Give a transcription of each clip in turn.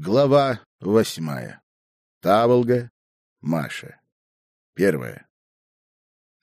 Глава восьмая. Таволга. Маша. Первая.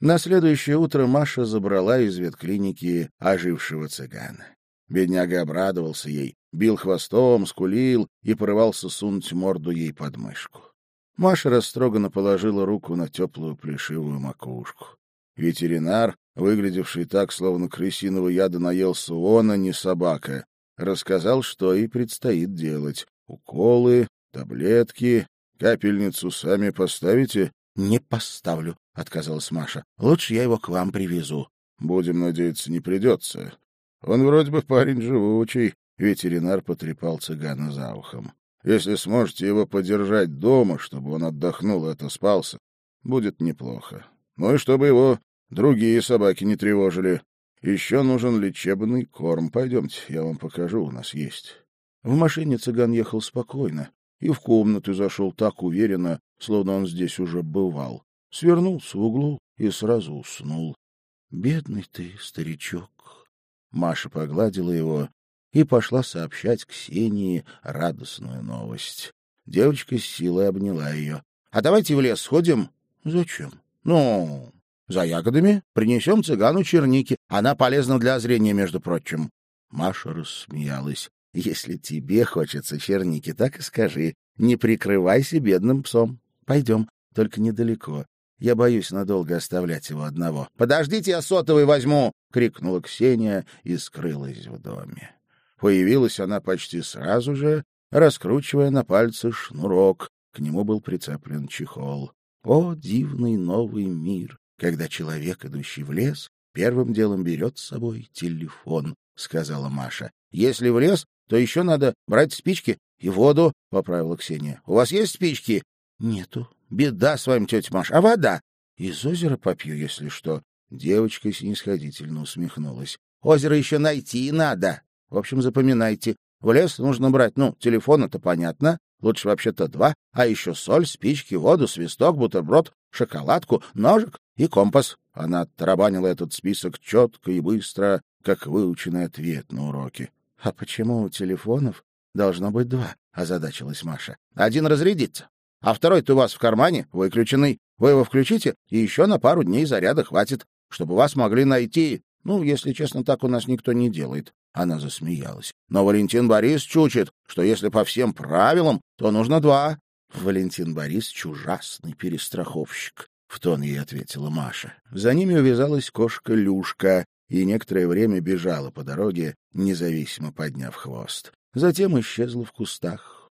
На следующее утро Маша забрала из ветклиники ожившего цыгана. Бедняга обрадовался ей, бил хвостом, скулил и порывался сунуть морду ей под мышку. Маша растроганно положила руку на теплую плешивую макушку. Ветеринар, выглядевший так, словно крысиного яда наелся он, а не собака, рассказал, что и предстоит делать. Уколы, таблетки, капельницу сами поставите? — Не поставлю, — отказалась Маша. — Лучше я его к вам привезу. — Будем надеяться, не придется. Он вроде бы парень живучий. Ветеринар потрепал цыгана за ухом. Если сможете его подержать дома, чтобы он отдохнул и отоспался, будет неплохо. Ну и чтобы его другие собаки не тревожили. Еще нужен лечебный корм. Пойдемте, я вам покажу, у нас есть. В машине цыган ехал спокойно и в комнату зашел так уверенно, словно он здесь уже бывал. Свернулся в углу и сразу уснул. — Бедный ты, старичок. Маша погладила его и пошла сообщать Ксении радостную новость. Девочка с силой обняла ее. — А давайте в лес сходим? — Зачем? — Ну, за ягодами принесем цыгану черники. Она полезна для зрения, между прочим. Маша рассмеялась. Если тебе хочется черники, так и скажи. Не прикрывайся бедным псом. Пойдем, только недалеко. Я боюсь надолго оставлять его одного. — Подождите, я сотовый возьму! — крикнула Ксения и скрылась в доме. Появилась она почти сразу же, раскручивая на пальце шнурок. К нему был прицеплен чехол. О, дивный новый мир! Когда человек, идущий в лес, первым делом берет с собой телефон, — сказала Маша. — Если в лес, то еще надо брать спички и воду, — поправила Ксения. — У вас есть спички? — Нету. Беда с вами, тетя Маша. А вода? — Из озера попью, если что. Девочка снисходительно усмехнулась. — Озеро еще найти надо. В общем, запоминайте. В лес нужно брать, ну, телефон, это понятно. Лучше вообще-то два. А еще соль, спички, воду, свисток, бутерброд, шоколадку, ножик и компас. Она оттарабанила этот список четко и быстро, как выученный ответ на уроке. — А почему у телефонов должно быть два? — озадачилась Маша. — Один разрядится, а второй-то у вас в кармане, выключенный. Вы его включите, и еще на пару дней заряда хватит, чтобы вас могли найти. Ну, если честно, так у нас никто не делает. Она засмеялась. Но Валентин Борис чучит, что если по всем правилам, то нужно два. Валентин Борисович ужасный перестраховщик. В тон ей ответила Маша. За ними увязалась кошка Люшка, и некоторое время бежала по дороге, независимо подняв хвост. Затем исчезла в кустах.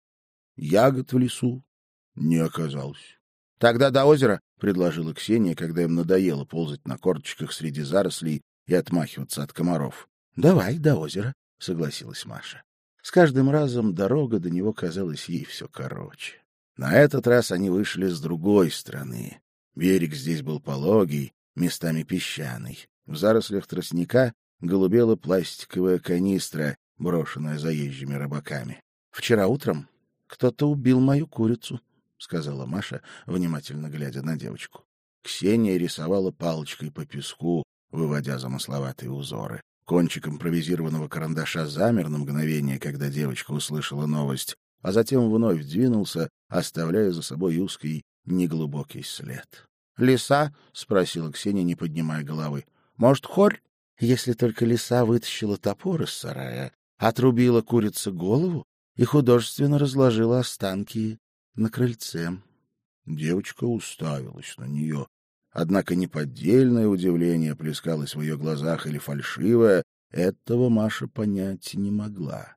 Ягод в лесу не оказалось. — Тогда до озера, — предложила Ксения, когда им надоело ползать на корточках среди зарослей и отмахиваться от комаров. — Давай до озера, — согласилась Маша. С каждым разом дорога до него казалась ей все короче. На этот раз они вышли с другой стороны. Берег здесь был пологий, местами песчаный. В зарослях тростника голубела пластиковая канистра, брошенная заезжими рыбаками. — Вчера утром кто-то убил мою курицу, — сказала Маша, внимательно глядя на девочку. Ксения рисовала палочкой по песку, выводя замысловатые узоры. Кончик импровизированного карандаша замер на мгновение, когда девочка услышала новость, а затем вновь двинулся, оставляя за собой узкий, неглубокий след. — Лиса? — спросила Ксения, не поднимая головы. Может, хорь? Если только лиса вытащила топор из сарая, отрубила курице голову и художественно разложила останки на крыльце. Девочка уставилась на нее. Однако неподдельное удивление плескалось в ее глазах или фальшивое, этого Маша понять не могла.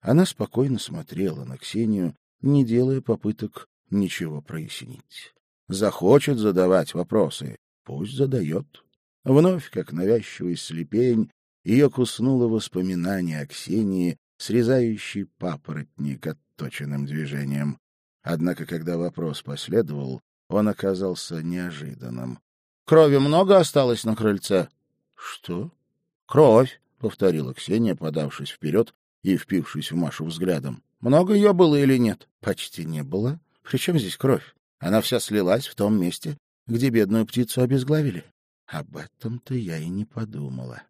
Она спокойно смотрела на Ксению, не делая попыток ничего прояснить. Захочет задавать вопросы, пусть задает. Вновь, как навязчивый слепень, ее куснуло воспоминание о Ксении, срезающей папоротник отточенным движением. Однако, когда вопрос последовал, он оказался неожиданным. — Крови много осталось на крыльце? — Что? — Кровь, — повторила Ксения, подавшись вперед и впившись в Машу взглядом. — Много ее было или нет? — Почти не было. Причем здесь кровь? Она вся слилась в том месте, где бедную птицу обезглавили. Об этом-то я и не подумала.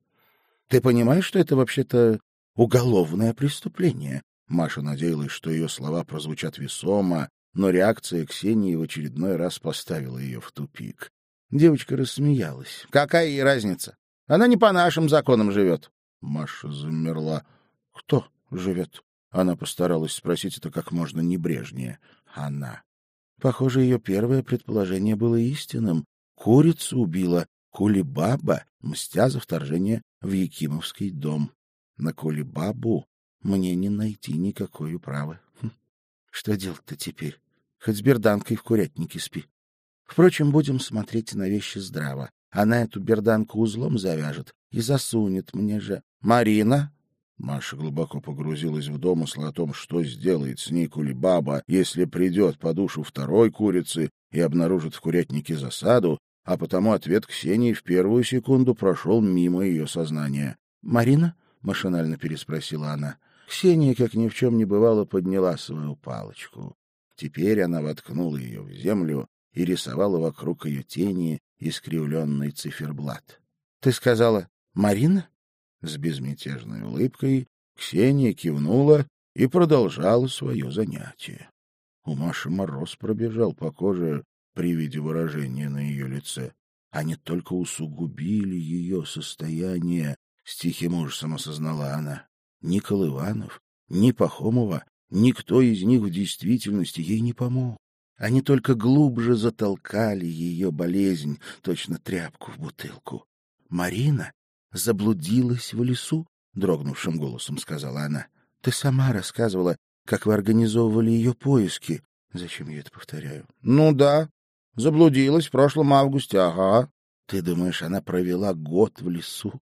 Ты понимаешь, что это вообще-то уголовное преступление? Маша надеялась, что ее слова прозвучат весомо, но реакция Ксении в очередной раз поставила ее в тупик. Девочка рассмеялась. «Какая ей разница? Она не по нашим законам живет». Маша замерла. «Кто живет?» Она постаралась спросить это как можно небрежнее. «Она». Похоже, ее первое предположение было истинным. Курицу убила Кулибаба, мстя за вторжение в Якимовский дом. На Кулибабу мне не найти никакой управы. Хм. Что делать-то теперь? Хоть с берданкой в курятнике спи. Впрочем, будем смотреть на вещи здраво. Она эту берданку узлом завяжет и засунет мне же. Марина? Маша глубоко погрузилась в домыслы о том, что сделает с ней Кулибаба, если придет по душу второй курицы и обнаружит в курятнике засаду, а потому ответ Ксении в первую секунду прошел мимо ее сознания. «Марина?» — машинально переспросила она. Ксения, как ни в чем не бывало, подняла свою палочку. Теперь она воткнула ее в землю и рисовала вокруг ее тени искривленный циферблат. — Ты сказала «Марина»? С безмятежной улыбкой Ксения кивнула и продолжала свое занятие. У Маши мороз пробежал по коже при виде выражения на ее лице. Они только усугубили ее состояние, — с тихим ужасом осознала она. Ни Колыванов, ни Пахомова, никто из них в действительности ей не помог. Они только глубже затолкали ее болезнь, точно тряпку в бутылку. Марина заблудилась в лесу, — дрогнувшим голосом сказала она. — Ты сама рассказывала, как вы организовывали ее поиски. Зачем я это повторяю? — Ну да, заблудилась в прошлом августе, ага. Ты думаешь, она провела год в лесу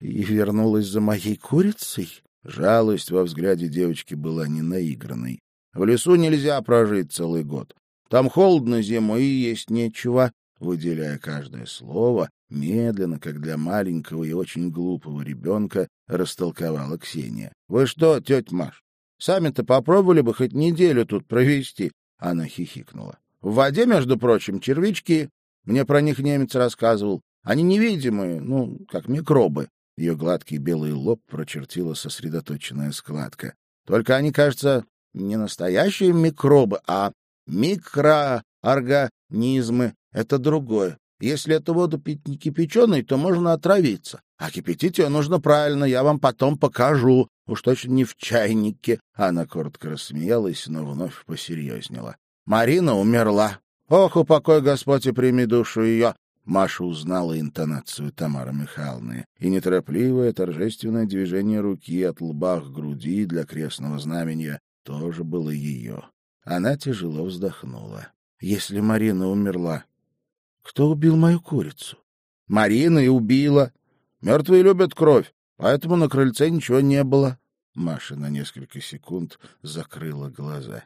и вернулась за моей курицей? Жалость во взгляде девочки была не наигранной. В лесу нельзя прожить целый год. Там холодно зимой и есть нечего. Выделяя каждое слово, медленно, как для маленького и очень глупого ребенка, растолковала Ксения. — Вы что, тетя Маш, сами-то попробовали бы хоть неделю тут провести? Она хихикнула. — В воде, между прочим, червячки. Мне про них немец рассказывал. Они невидимые, ну, как микробы. Ее гладкий белый лоб прочертила сосредоточенная складка. Только они, кажется, не настоящие микробы, а микроорганизмы. Это другое. Если эту воду пить не кипяченой, то можно отравиться. А кипятить ее нужно правильно, я вам потом покажу. Уж точно не в чайнике. Она коротко рассмеялась, но вновь посерьезнела. Марина умерла. Ох, упокой Господь и прими душу ее. Маша узнала интонацию Тамары Михайловны, и неторопливое торжественное движение руки от лба к груди для крестного знамения тоже было ее. Она тяжело вздохнула. «Если Марина умерла, кто убил мою курицу?» «Марина и убила. Мертвые любят кровь, поэтому на крыльце ничего не было». Маша на несколько секунд закрыла глаза.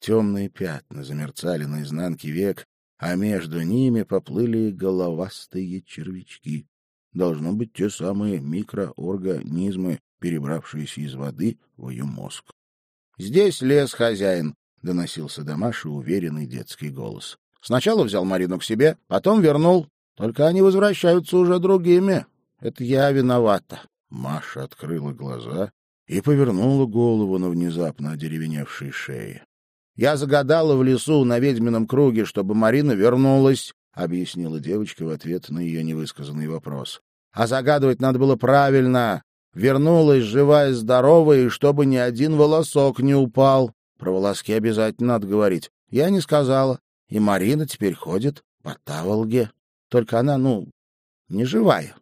Темные пятна замерцали на изнанке век, а между ними поплыли головастые червячки. Должно быть те самые микроорганизмы, перебравшиеся из воды в ее мозг. — Здесь лес, хозяин, — доносился до Маши уверенный детский голос. — Сначала взял Марину к себе, потом вернул. Только они возвращаются уже другими. Это я виновата. Маша открыла глаза и повернула голову на внезапно одеревеневшей шее. Я загадала в лесу на ведьмином круге, чтобы Марина вернулась, — объяснила девочка в ответ на ее невысказанный вопрос. А загадывать надо было правильно. Вернулась живая и здоровая, и чтобы ни один волосок не упал. Про волоски обязательно надо говорить. Я не сказала. И Марина теперь ходит по Таволге. Только она, ну, не живая.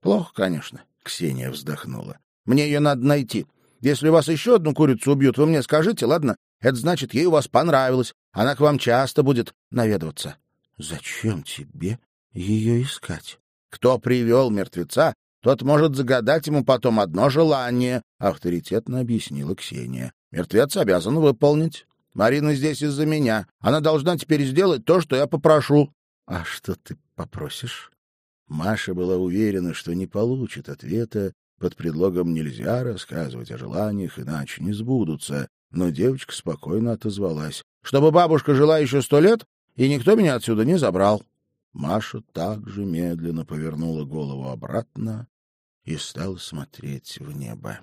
Плохо, конечно. Ксения вздохнула. Мне ее надо найти. Если вас еще одну курицу убьют, вы мне скажите, ладно? Это значит, ей у вас понравилось. Она к вам часто будет наведываться. — Зачем тебе ее искать? — Кто привел мертвеца, тот может загадать ему потом одно желание, — авторитетно объяснила Ксения. — Мертвец обязан выполнить. Марина здесь из-за меня. Она должна теперь сделать то, что я попрошу. — А что ты попросишь? Маша была уверена, что не получит ответа под предлогом «нельзя рассказывать о желаниях, иначе не сбудутся», но девочка спокойно отозвалась. — Чтобы бабушка жила еще сто лет, и никто меня отсюда не забрал. Маша также медленно повернула голову обратно и стала смотреть в небо.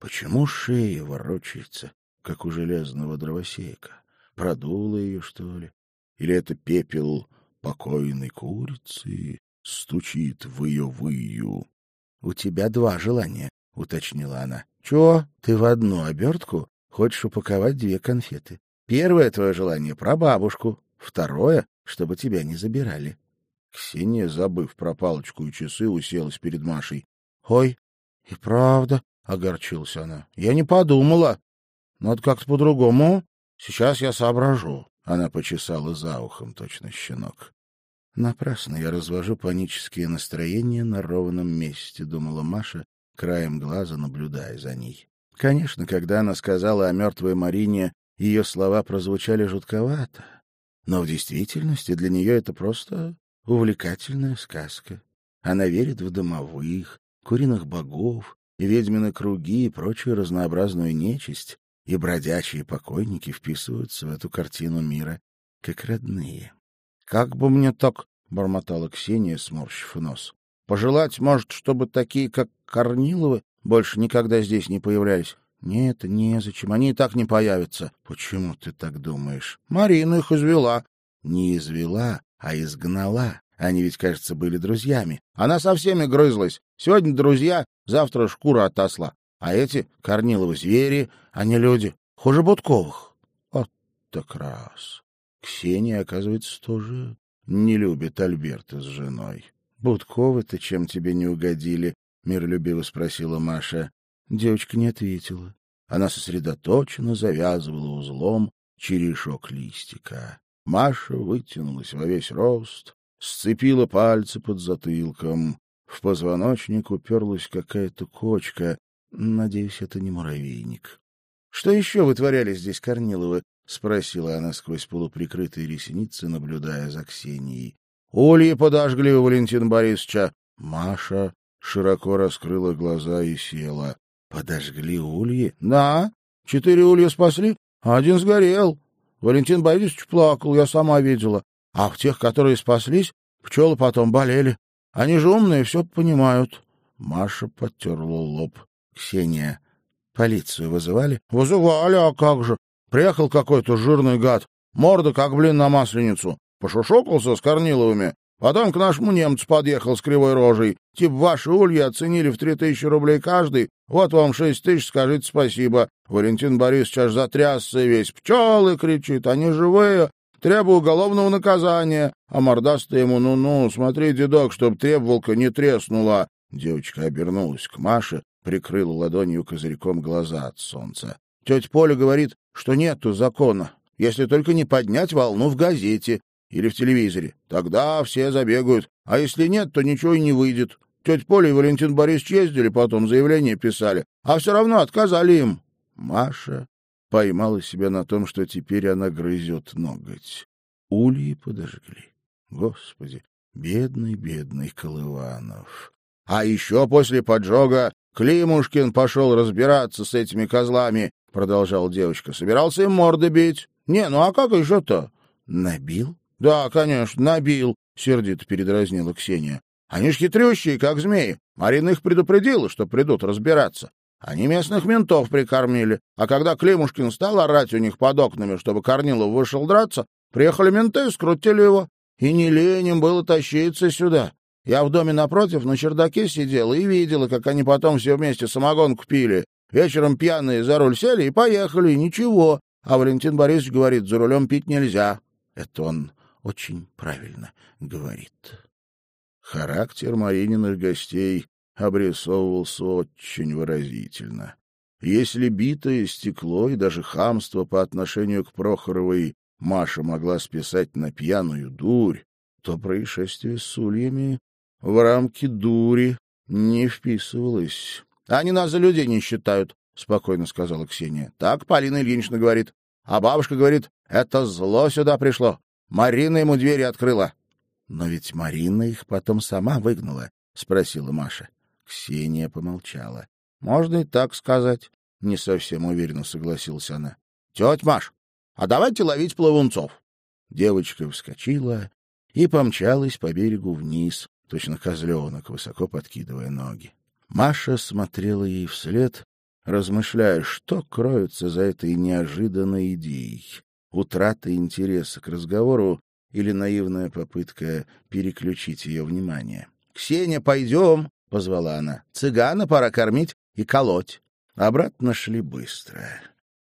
Почему шея ворочается, как у железного дровосека? Продуло ее, что ли? Или это пепел покойной курицы стучит в ее выю? — У тебя два желания, — уточнила она. — Чего? Ты в одну обертку хочешь упаковать две конфеты. Первое твое желание — про бабушку. Второе — чтобы тебя не забирали. Ксения, забыв про палочку и часы, уселась перед Машей. — Ой, и правда, — огорчилась она. — Я не подумала. Надо как-то по-другому. Сейчас я соображу. Она почесала за ухом, точно щенок. Напрасно я развожу панические настроения на ровном месте, думала Маша, краем глаза наблюдая за ней. Конечно, когда она сказала о мертвой Марине, ее слова прозвучали жутковато, но в действительности для нее это просто увлекательная сказка. Она верит в домовых, куриных богов, ведьмины круги и прочую разнообразную нечисть, и бродячие покойники вписываются в эту картину мира как родные. — Как бы мне так, — бормотала Ксения, сморщив нос. — Пожелать, может, чтобы такие, как Корниловы, больше никогда здесь не появлялись? — Нет, незачем, они и так не появятся. — Почему ты так думаешь? — Марина их извела. — Не извела, а изгнала. Они ведь, кажется, были друзьями. Она со всеми грызлась. Сегодня друзья, завтра шкура отосла. А эти — Корниловы звери, а не люди. Хуже Будковых. Вот так раз. Ксения, оказывается, тоже не любит Альберта с женой. — Будковы-то чем тебе не угодили? — миролюбиво спросила Маша. Девочка не ответила. Она сосредоточенно завязывала узлом черешок листика. Маша вытянулась во весь рост, сцепила пальцы под затылком. В позвоночник уперлась какая-то кочка. Надеюсь, это не муравейник. — Что еще вытворяли здесь Корниловы? — спросила она сквозь полуприкрытые ресницы, наблюдая за Ксенией. — Ульи подожгли у Валентина Борисовича. Маша широко раскрыла глаза и села. — Подожгли ульи? — Да. Четыре улья спасли, а один сгорел. Валентин Борисович плакал, я сама видела. А в тех, которые спаслись, пчелы потом болели. Они же умные, все понимают. Маша потерла лоб. Ксения. Полицию вызывали? Вызывали, а как же. Приехал какой-то жирный гад. Морда, как блин на масленицу. Пошушокался с Корниловыми. Потом к нашему немцу подъехал с кривой рожей. Тип ваши ульи оценили в три тысячи рублей каждый. Вот вам шесть тысяч, скажите спасибо. Валентин Борисович аж затрясся весь. Пчелы, кричит, они живые. Требую уголовного наказания. А мордастый ему, ну-ну, смотри, дедок, чтоб требовалка не треснула. Девочка обернулась к Маше, прикрыла ладонью козырьком глаза от солнца. Тетя Поля говорит, что нету закона, если только не поднять волну в газете или в телевизоре. Тогда все забегают, а если нет, то ничего и не выйдет. Тетя Поля и Валентин Борисович ездили, потом заявление писали, а все равно отказали им. Маша поймала себя на том, что теперь она грызет ноготь. Ульи подожгли. Господи, бедный, бедный Колыванов. А еще после поджога Климушкин пошел разбираться с этими козлами, — продолжала девочка. Собирался им морды бить. Не, ну а как еще-то? Набил? Да, конечно, набил, — сердито передразнила Ксения. Они ж хитрющие, как змеи. Марина их предупредила, что придут разбираться. Они местных ментов прикормили, а когда Климушкин стал орать у них под окнами, чтобы Корнилов вышел драться, приехали менты и скрутили его. И не лень им было тащиться сюда. Я в доме напротив на чердаке сидела и видела, как они потом все вместе самогонку пили. Вечером пьяные за руль сели и поехали, и ничего. А Валентин Борисович говорит, за рулем пить нельзя. Это он очень правильно говорит. Характер Марининых гостей обрисовывался очень выразительно. Если битое стекло и даже хамство по отношению к Прохоровой Маша могла списать на пьяную дурь, то происшествие с ульями в рамки дури не вписывалось. — Они нас за людей не считают, — спокойно сказала Ксения. — Так Полина Ильинична говорит. А бабушка говорит, это зло сюда пришло. Марина ему двери открыла. — Но ведь Марина их потом сама выгнала, — спросила Маша. Ксения помолчала. — Можно и так сказать. Не совсем уверенно согласилась она. — Тетя Маш, а давайте ловить плавунцов. Девочка вскочила и помчалась по берегу вниз, точно козленок, высоко подкидывая ноги. Маша смотрела ей вслед размышляя, что кроется за этой неожиданной идеей. Утрата интереса к разговору или наивная попытка переключить ее внимание. — Ксения, пойдем! — позвала она. — Цыгана пора кормить и колоть. Обратно шли быстро.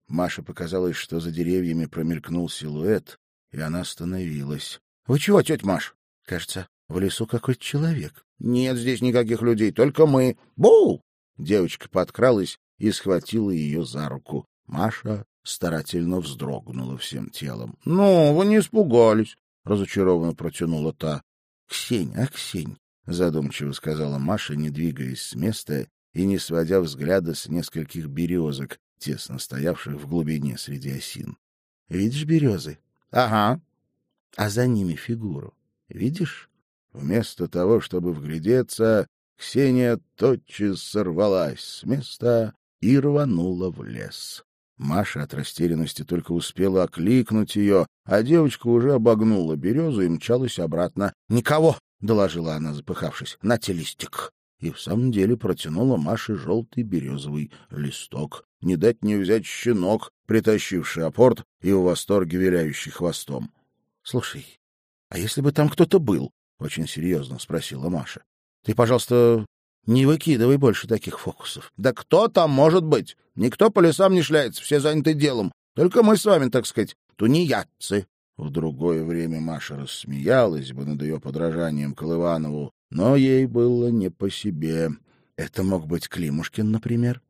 Маше показалось, что за деревьями промелькнул силуэт, и она остановилась. — Вы чего, тетя Маш? — Кажется, в лесу какой-то человек. — Нет здесь никаких людей, только мы. Бу! Девочка подкралась и схватила ее за руку. Маша старательно вздрогнула всем телом. — Ну, вы не испугались, — разочарованно протянула та. — Ксень, а Ксень, — задумчиво сказала Маша, не двигаясь с места и не сводя взгляда с нескольких березок, тесно стоявших в глубине среди осин. — Видишь березы? — Ага. — А за ними фигуру. Видишь? Вместо того, чтобы вглядеться, Ксения тотчас сорвалась с места и рванула в лес. Маша от растерянности только успела окликнуть ее, а девочка уже обогнула березу и мчалась обратно. — Никого! — доложила она, запыхавшись. — На телистик! И в самом деле протянула Маше желтый березовый листок. Не дать не взять щенок, притащивший апорт и в восторге виляющий хвостом. — Слушай, а если бы там кто-то был? — очень серьезно спросила Маша. — Ты, пожалуйста, не выкидывай больше таких фокусов. — Да кто там может быть? Никто по лесам не шляется, все заняты делом. Только мы с вами, так сказать, тунеядцы. В другое время Маша рассмеялась бы над ее подражанием Колыванову, но ей было не по себе. Это мог быть Климушкин, например.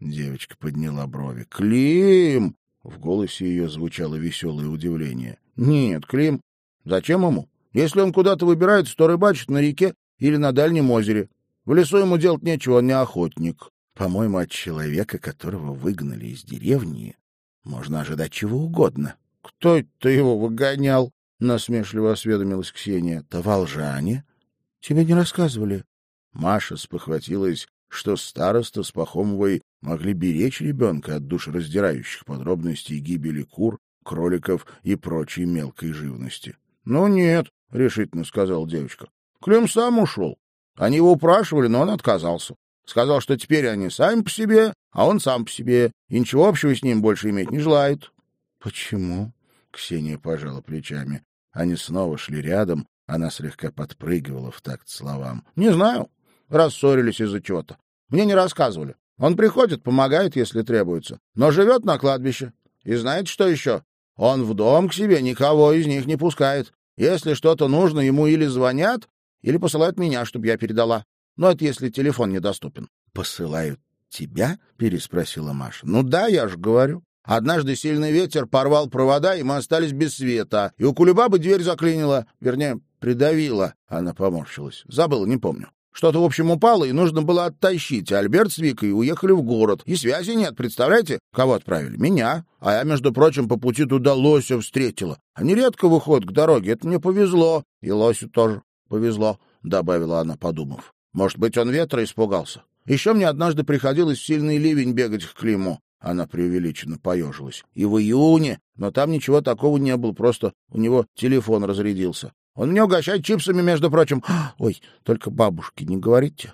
Девочка подняла брови. «Клим!» В голосе ее звучало веселое удивление. «Нет, Клим. Зачем ему? Если он куда-то выбирается, то рыбачит на реке или на дальнем озере. В лесу ему делать нечего, он не охотник. По-моему, от человека, которого выгнали из деревни, можно ожидать чего угодно. — Кто это его выгонял? — насмешливо осведомилась Ксения. — Таволжане. — Тебе не рассказывали. Маша спохватилась, что староста с Пахомовой могли беречь ребенка от душераздирающих подробностей гибели кур, кроликов и прочей мелкой живности. — Ну нет, — решительно сказала девочка. — Клим сам ушел. Они его упрашивали, но он отказался. Сказал, что теперь они сами по себе, а он сам по себе, и ничего общего с ним больше иметь не желает. — Почему? — Ксения пожала плечами. Они снова шли рядом, она слегка подпрыгивала в такт словам. — Не знаю. Рассорились из-за чего-то. Мне не рассказывали. Он приходит, помогает, если требуется, но живет на кладбище. И знаете, что еще? Он в дом к себе никого из них не пускает. Если что-то нужно, ему или звонят, или посылают меня, чтобы я передала. Но это если телефон недоступен. — Посылают тебя? — переспросила Маша. — Ну да, я же говорю. Однажды сильный ветер порвал провода, и мы остались без света. И у Кулебабы дверь заклинила, вернее, придавила. Она поморщилась. Забыла, не помню. Что-то, в общем, упало, и нужно было оттащить. А Альберт с Викой уехали в город. И связи нет, представляете? Кого отправили? Меня. А я, между прочим, по пути туда лося встретила. Они редко выходят к дороге. Это мне повезло. И лосю тоже повезло, — добавила она, подумав. Может быть, он ветра испугался. Еще мне однажды приходилось в сильный ливень бегать к Климу. Она преувеличенно поежилась. И в июне, но там ничего такого не было, просто у него телефон разрядился. Он мне угощает чипсами, между прочим. Ой, только бабушке не говорите.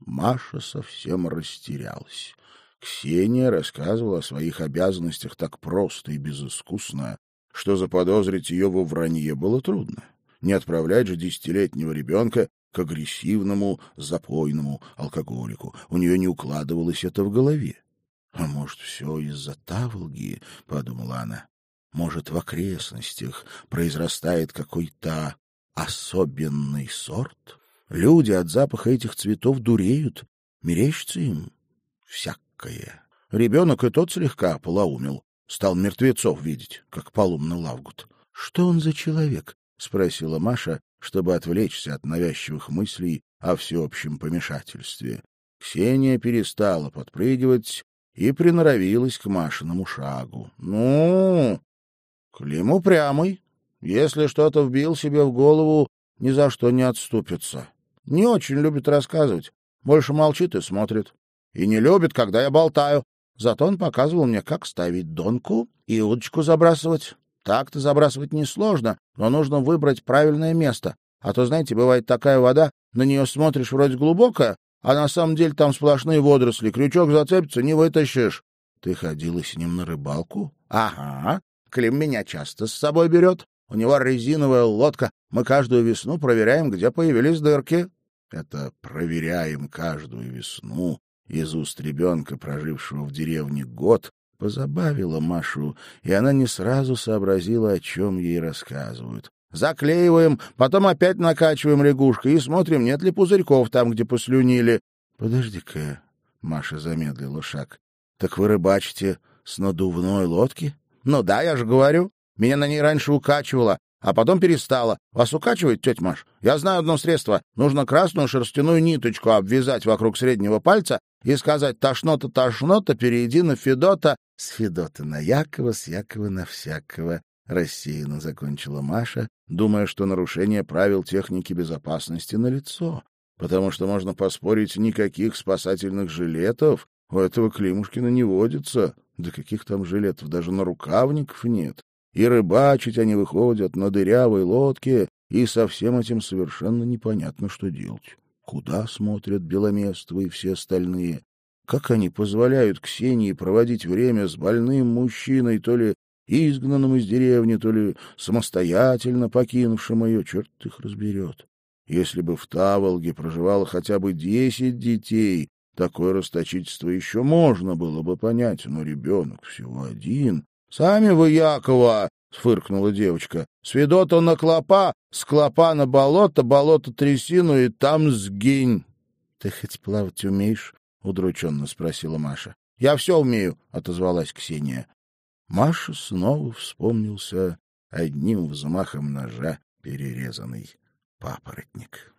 Маша совсем растерялась. Ксения рассказывала о своих обязанностях так просто и безыскусно, что заподозрить ее во вранье было трудно. Не отправлять же десятилетнего ребенка к агрессивному, запойному алкоголику. У нее не укладывалось это в голове. «А может, все из-за таволги?» — подумала она. «Может, в окрестностях произрастает какой-то особенный сорт? Люди от запаха этих цветов дуреют, мерещится им всякое. Ребенок и тот слегка полоумел, стал мертвецов видеть, как полумный лавгут. Что он за человек? — спросила Маша, чтобы отвлечься от навязчивых мыслей о всеобщем помешательстве. Ксения перестала подпрыгивать и приноровилась к Машиному шагу. — Ну, Клим упрямый. Если что-то вбил себе в голову, ни за что не отступится. Не очень любит рассказывать, больше молчит и смотрит. И не любит, когда я болтаю. Зато он показывал мне, как ставить донку и удочку забрасывать. Так-то забрасывать несложно, но нужно выбрать правильное место. А то, знаете, бывает такая вода, на нее смотришь вроде глубокая, а на самом деле там сплошные водоросли. Крючок зацепится, не вытащишь. Ты ходила с ним на рыбалку? Ага. Клим меня часто с собой берет. У него резиновая лодка. Мы каждую весну проверяем, где появились дырки. Это проверяем каждую весну из уст ребенка, прожившего в деревне год, позабавила Машу, и она не сразу сообразила, о чем ей рассказывают. Заклеиваем, потом опять накачиваем лягушкой и смотрим, нет ли пузырьков там, где послюнили. — Подожди-ка, — Маша замедлила шаг. — Так вы рыбачите с надувной лодки? — Ну да, я же говорю. Меня на ней раньше укачивало, а потом перестала. Вас укачивает, тетя Маш? Я знаю одно средство. Нужно красную шерстяную ниточку обвязать вокруг среднего пальца и сказать «тошнота, тошнота, перейди на Федота». С Федота на Якова, с Якова на всякого. Рассеянно закончила Маша, думая, что нарушение правил техники безопасности налицо, потому что можно поспорить, никаких спасательных жилетов у этого Климушкина не водится. Да каких там жилетов, даже на рукавников нет. И рыбачить они выходят на дырявой лодке, и со всем этим совершенно непонятно, что делать. Куда смотрят Беломестовы и все остальные? Как они позволяют Ксении проводить время с больным мужчиной, то ли изгнанным из деревни, то ли самостоятельно покинувшим ее, черт их разберет. Если бы в Таволге проживало хотя бы десять детей, такое расточительство еще можно было бы понять, но ребенок всего один. — Сами вы, Якова! — сфыркнула девочка. — С Федота на клопа, с клопа на болото, болото трясину и там сгинь. — Ты хоть плавать умеешь? — удрученно спросила Маша. — Я все умею, — отозвалась Ксения. Маша снова вспомнился одним взмахом ножа перерезанный папоротник.